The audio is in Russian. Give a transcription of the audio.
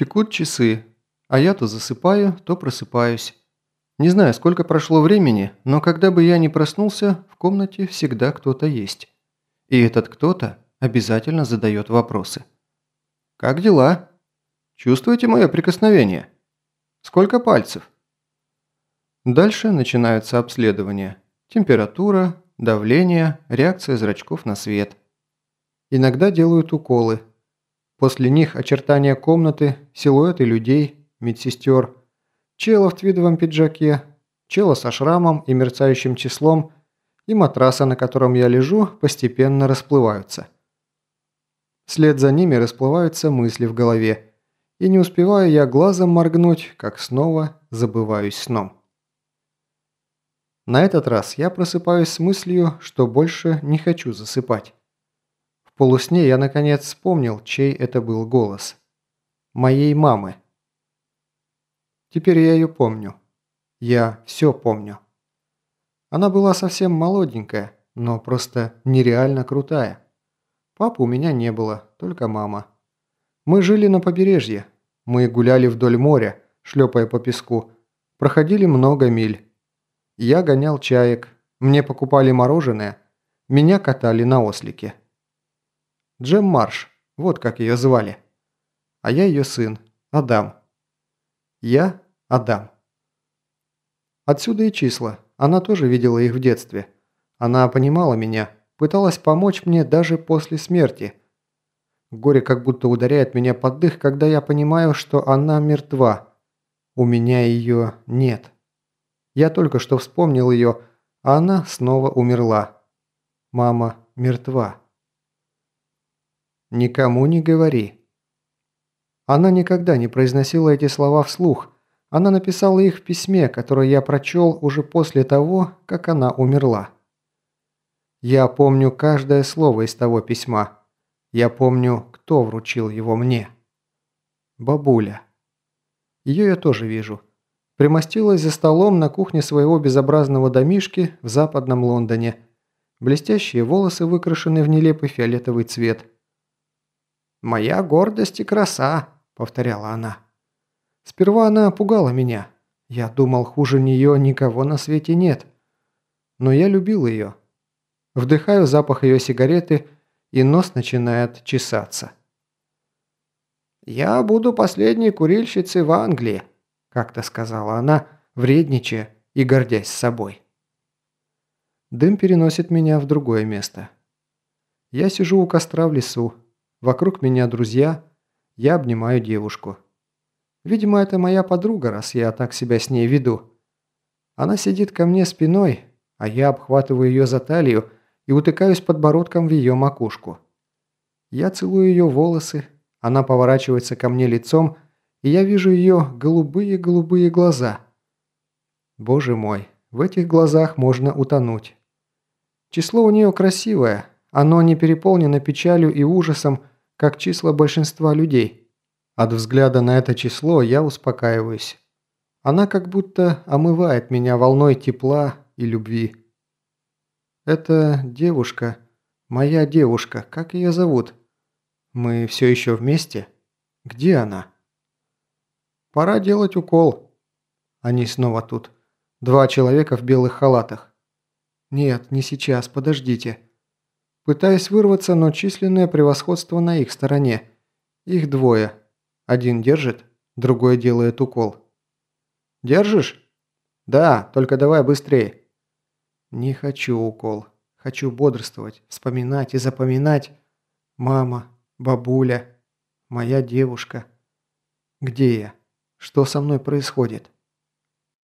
Текут часы, а я то засыпаю, то просыпаюсь. Не знаю, сколько прошло времени, но когда бы я ни проснулся, в комнате всегда кто-то есть. И этот кто-то обязательно задает вопросы. «Как дела? Чувствуете мое прикосновение? Сколько пальцев?» Дальше начинаются обследования. Температура, давление, реакция зрачков на свет. Иногда делают уколы. После них очертания комнаты, силуэты людей, медсестер – Чела в твидовом пиджаке, чела со шрамом и мерцающим числом и матраса, на котором я лежу, постепенно расплываются. Вслед за ними расплываются мысли в голове, и не успеваю я глазом моргнуть, как снова забываюсь сном. На этот раз я просыпаюсь с мыслью, что больше не хочу засыпать. Полусне я наконец вспомнил, чей это был голос. Моей мамы. Теперь я ее помню. Я все помню. Она была совсем молоденькая, но просто нереально крутая. Папы у меня не было, только мама. Мы жили на побережье. Мы гуляли вдоль моря, шлепая по песку. Проходили много миль. Я гонял чаек, мне покупали мороженое, меня катали на ослике. Джем Марш, вот как ее звали. А я ее сын, Адам. Я Адам. Отсюда и числа. Она тоже видела их в детстве. Она понимала меня, пыталась помочь мне даже после смерти. Горе как будто ударяет меня под дых, когда я понимаю, что она мертва. У меня ее нет. Я только что вспомнил ее, а она снова умерла. Мама мертва. «Никому не говори», она никогда не произносила эти слова вслух. Она написала их в письме, которое я прочел уже после того, как она умерла. Я помню каждое слово из того письма. Я помню, кто вручил его мне. Бабуля. Ее я тоже вижу. Примостилась за столом на кухне своего безобразного домишки в западном Лондоне. Блестящие волосы выкрашены в нелепый фиолетовый цвет. «Моя гордость и краса», повторяла она. Сперва она пугала меня. Я думал, хуже нее никого на свете нет. Но я любил ее. Вдыхаю запах ее сигареты, и нос начинает чесаться. «Я буду последней курильщицей в Англии», – как-то сказала она, вредничая и гордясь собой. Дым переносит меня в другое место. Я сижу у костра в лесу. Вокруг меня друзья – я обнимаю девушку. Видимо, это моя подруга, раз я так себя с ней веду. Она сидит ко мне спиной, а я обхватываю ее за талию и утыкаюсь подбородком в ее макушку. Я целую ее волосы, она поворачивается ко мне лицом, и я вижу ее голубые-голубые глаза. Боже мой, в этих глазах можно утонуть. Число у нее красивое, оно не переполнено печалью и ужасом, как числа большинства людей. От взгляда на это число я успокаиваюсь. Она как будто омывает меня волной тепла и любви. Это девушка, моя девушка, как ее зовут? Мы все еще вместе? Где она? Пора делать укол. Они снова тут. Два человека в белых халатах. Нет, не сейчас, подождите. Пытаясь вырваться, но численное превосходство на их стороне. Их двое. Один держит, другой делает укол. «Держишь?» «Да, только давай быстрее». «Не хочу укол. Хочу бодрствовать, вспоминать и запоминать. Мама, бабуля, моя девушка. Где я? Что со мной происходит?»